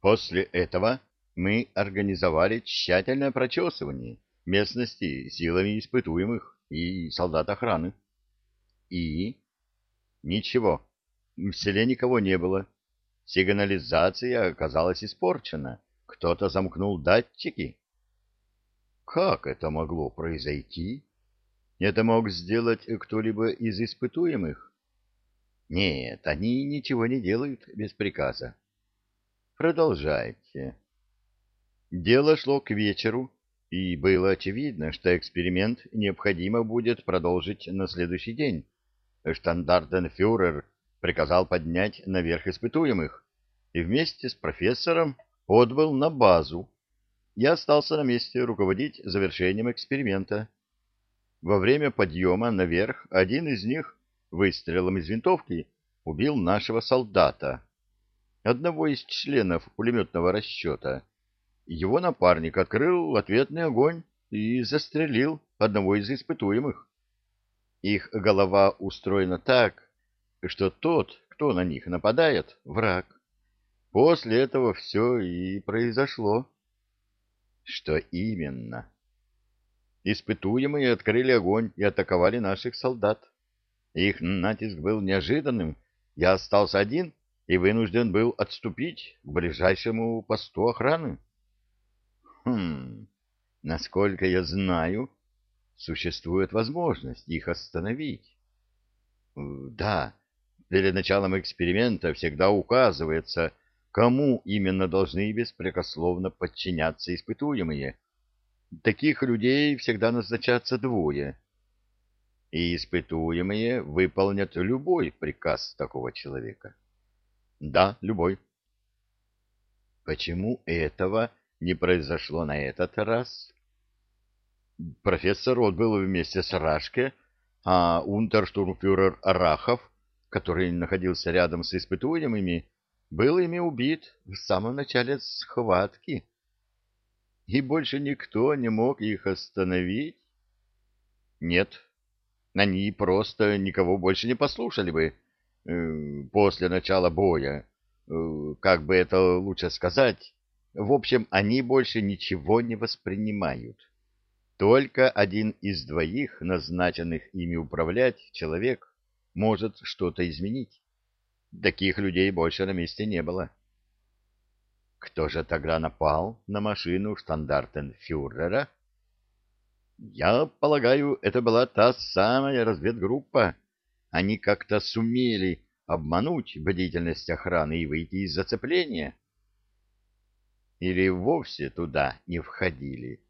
После этого мы организовали тщательное прочесывание местности силами испытуемых и солдат охраны. И? Ничего. В селе никого не было. Сигнализация оказалась испорчена. Кто-то замкнул датчики. Как это могло произойти? Это мог сделать кто-либо из испытуемых? Нет, они ничего не делают без приказа. Продолжайте. Дело шло к вечеру, и было очевидно, что эксперимент необходимо будет продолжить на следующий день. Штандартенфюрер приказал поднять наверх испытуемых и вместе с профессором отбыл на базу. Я остался на месте руководить завершением эксперимента. Во время подъема наверх один из них выстрелом из винтовки убил нашего солдата, одного из членов пулеметного расчета. Его напарник открыл ответный огонь и застрелил одного из испытуемых. Их голова устроена так, что тот, кто на них нападает, враг. После этого все и произошло. Что именно? Испытуемые открыли огонь и атаковали наших солдат. Их натиск был неожиданным. Я остался один и вынужден был отступить к ближайшему посту охраны. Хм, насколько я знаю, существует возможность их остановить. Да, перед началом эксперимента всегда указывается, кому именно должны беспрекословно подчиняться испытуемые. Таких людей всегда назначаться двое. И испытуемые выполнят любой приказ такого человека. Да, любой. Почему этого не произошло на этот раз? Профессор отбыл вместе с Рашке, а унтерштурмфюрер Арахов, который находился рядом с испытуемыми, был ими убит в самом начале схватки. И больше никто не мог их остановить? Нет, они просто никого больше не послушали бы после начала боя. Э, как бы это лучше сказать? В общем, они больше ничего не воспринимают. Только один из двоих, назначенных ими управлять, человек, может что-то изменить. Таких людей больше на месте не было. Кто же тогда напал на машину штандартенфюрера? Я полагаю, это была та самая разведгруппа. Они как-то сумели обмануть бдительность охраны и выйти из зацепления. Или вовсе туда не входили.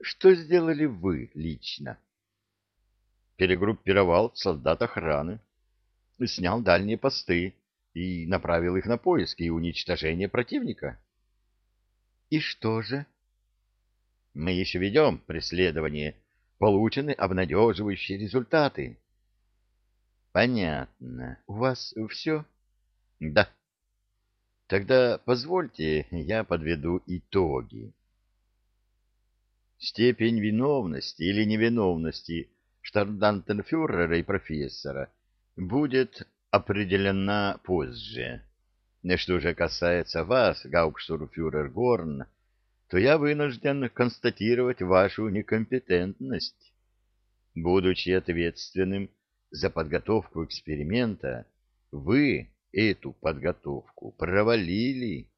Что сделали вы лично? Перегруппировал солдат охраны, снял дальние посты и направил их на поиски и уничтожение противника. И что же? Мы еще ведем преследование. Получены обнадеживающие результаты. Понятно. У вас все? Да. Тогда позвольте, я подведу итоги. Степень виновности или невиновности штандартенфюрера и профессора будет определена позже. Что же касается вас, гауптштурмфюрер Горн, то я вынужден констатировать вашу некомпетентность. Будучи ответственным за подготовку эксперимента, вы эту подготовку провалили,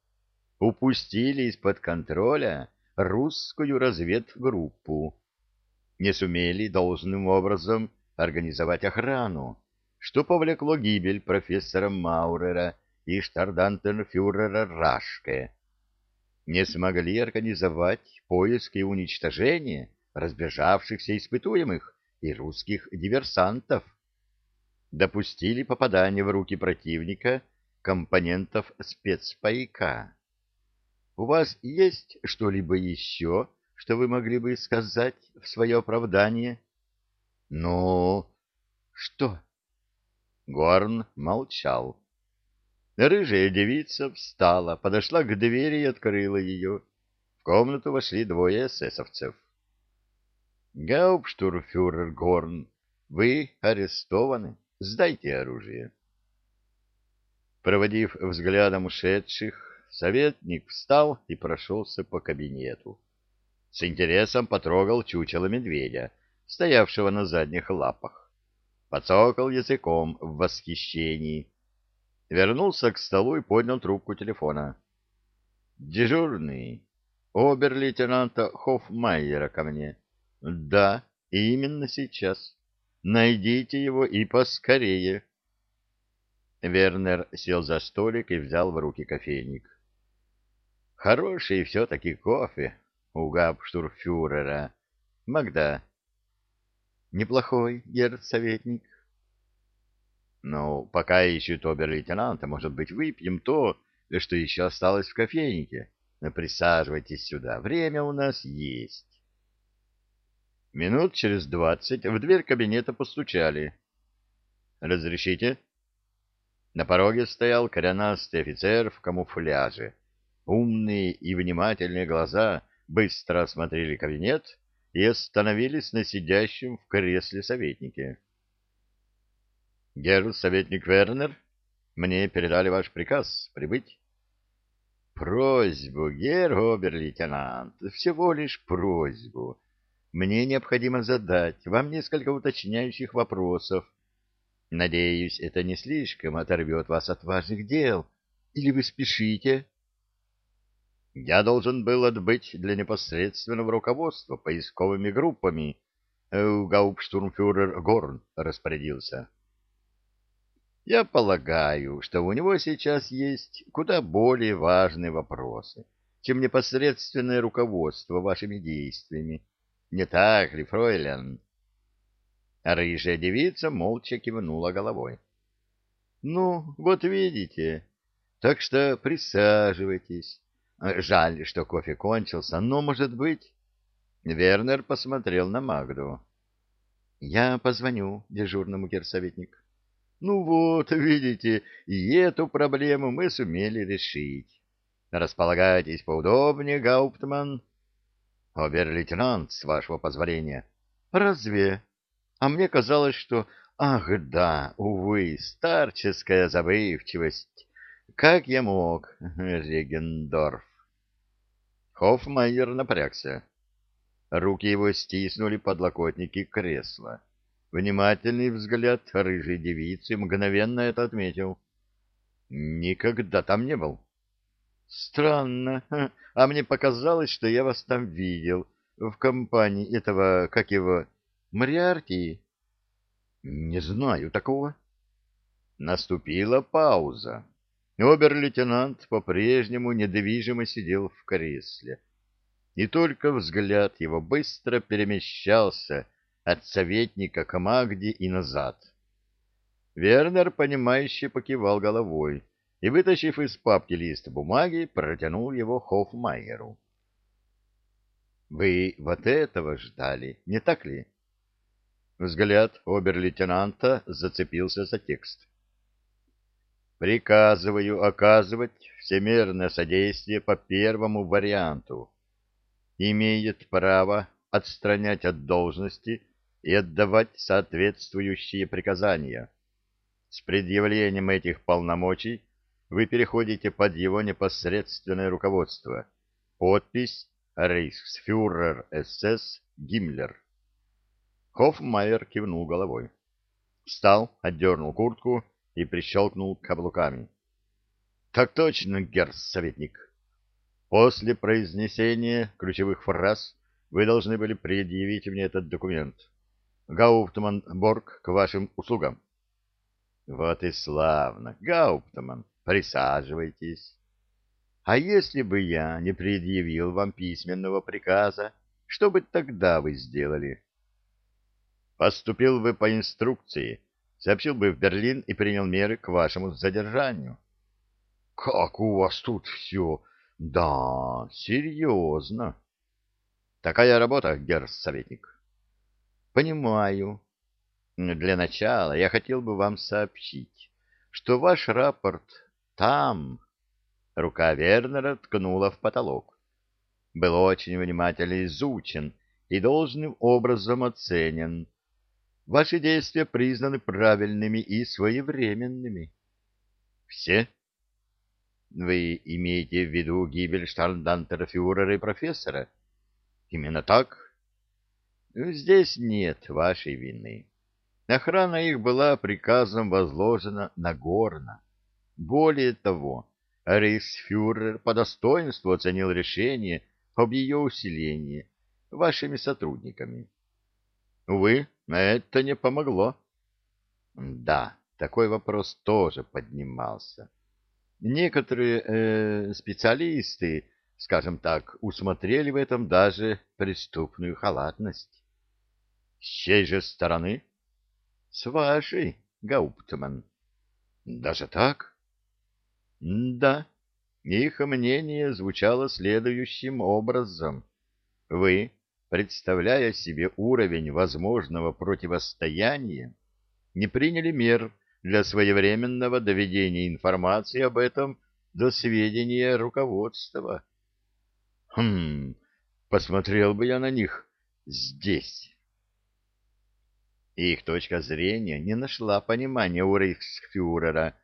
упустили из-под контроля русскую разведгруппу, не сумели должным образом организовать охрану, что повлекло гибель профессора Маурера и штардантенфюрера Рашке, не смогли организовать поиск и уничтожение разбежавшихся испытуемых и русских диверсантов, допустили попадание в руки противника компонентов спецпайка. У вас есть что-либо еще, что вы могли бы сказать в свое оправдание? Ну, что? Горн молчал. Рыжая девица встала, подошла к двери и открыла ее. В комнату вошли двое эсэсовцев. Гауптштурфюрер Горн, вы арестованы. Сдайте оружие. Проводив взглядом ушедших, советник встал и прошелся по кабинету. С интересом потрогал чучело медведя, стоявшего на задних лапах. Подсокал языком в восхищении. Вернулся к столу и поднял трубку телефона. «Дежурный, обер-лейтенанта Хоффмайера ко мне». «Да, именно сейчас. Найдите его и поскорее». Вернер сел за столик и взял в руки кофейник. «Хороший все-таки кофе у габштурфюрера. Магда». «Неплохой, герцоветник». «Ну, пока ищут обер-лейтенанта, может быть, выпьем то, что еще осталось в кофейнике. Присаживайтесь сюда, время у нас есть». Минут через двадцать в дверь кабинета постучали. «Разрешите?» На пороге стоял коренастый офицер в камуфляже. Умные и внимательные глаза быстро осмотрели кабинет и остановились на сидящем в кресле советнике. — Герр, советник Вернер, мне передали ваш приказ прибыть. — Просьбу, герр обер-лейтенант, всего лишь просьбу. Мне необходимо задать вам несколько уточняющих вопросов Надеюсь, это не слишком оторвет вас от важных дел. Или вы спешите? Я должен был отбыть для непосредственного руководства поисковыми группами. Э, Гауптштурмфюрер Горн распорядился. Я полагаю, что у него сейчас есть куда более важные вопросы, чем непосредственное руководство вашими действиями. Не так ли, фройлен? Рыжая девица молча кивнула головой. — Ну, вот видите. Так что присаживайтесь. Жаль, что кофе кончился, но, может быть... Вернер посмотрел на Магду. — Я позвоню дежурному герсоветник. — Ну вот, видите, и эту проблему мы сумели решить. Располагайтесь поудобнее, Гауптман. — Обер-лейтенант, с вашего позволения. — Разве? А мне казалось, что... Ах, да, увы, старческая забывчивость. Как я мог, Регендорф? Хоффмайер напрягся. Руки его стиснули подлокотники кресла. Внимательный взгляд рыжей девицы мгновенно это отметил. Никогда там не был. Странно. А мне показалось, что я вас там видел. В компании этого, как его, Мариарти? Не знаю такого. Наступила пауза. Обер-лейтенант по-прежнему недвижимо сидел в кресле. И только взгляд его быстро перемещался от советника к Магде и назад. Вернер, понимающе покивал головой и, вытащив из папки лист бумаги, протянул его Хоффмайеру. — Вы вот этого ждали, не так ли? Взгляд обер-лейтенанта зацепился за текст. Приказываю оказывать всемирное содействие по первому варианту. Имеет право отстранять от должности и отдавать соответствующие приказания. С предъявлением этих полномочий вы переходите под его непосредственное руководство. Подпись Рейхсфюрер СС Гиммлер. Хоффмайер кивнул головой. Встал, отдернул куртку и прищелкнул каблуками. — Так точно, герц-советник. После произнесения ключевых фраз вы должны были предъявить мне этот документ. Гауптман Борг к вашим услугам. — Вот и славно. Гауптман, присаживайтесь. А если бы я не предъявил вам письменного приказа, что бы тогда вы сделали? — Поступил бы по инструкции, сообщил бы в Берлин и принял меры к вашему задержанию. — Как у вас тут все? Да, серьезно. — Такая работа, герр-советник. — Понимаю. Для начала я хотел бы вам сообщить, что ваш рапорт там... Рука Вернера ткнула в потолок. Был очень внимательно изучен и должным образом оценен Ваши действия признаны правильными и своевременными. Все? Вы имеете в виду гибель штандантера-фюрера и профессора? Именно так. Здесь нет вашей вины. Охрана их была приказом возложена на Горна. Более того, рейхсфюрер по достоинству оценил решение об ее усилении вашими сотрудниками. Увы, это не помогло. Да, такой вопрос тоже поднимался. Некоторые э, специалисты, скажем так, усмотрели в этом даже преступную халатность. С чьей же стороны? С вашей, Гауптман. Даже так? Да. Их мнение звучало следующим образом. Вы, представляя себе уровень возможного противостояния, не приняли мер для своевременного доведения информации об этом до сведения руководства. Хм, посмотрел бы я на них здесь. Их точка зрения не нашла понимания у рейхсфюрера,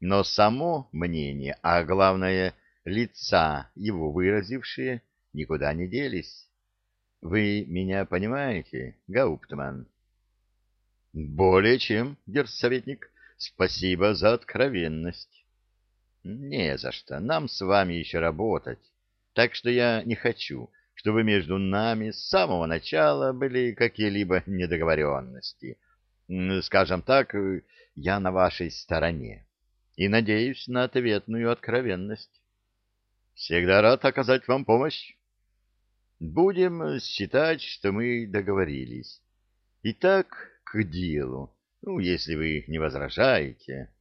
но само мнение, а главное, лица его выразившие, никуда не делись. Вы меня понимаете, Гауптман? Более чем, герсоветник. Спасибо за откровенность. Не за что. Нам с вами еще работать. Так что я не хочу, чтобы между нами с самого начала были какие-либо недоговоренности. Скажем так, я на вашей стороне и надеюсь на ответную откровенность. Всегда рад оказать вам помощь. Будем считать, что мы договорились. Итак, к делу, ну, если вы не возражаете.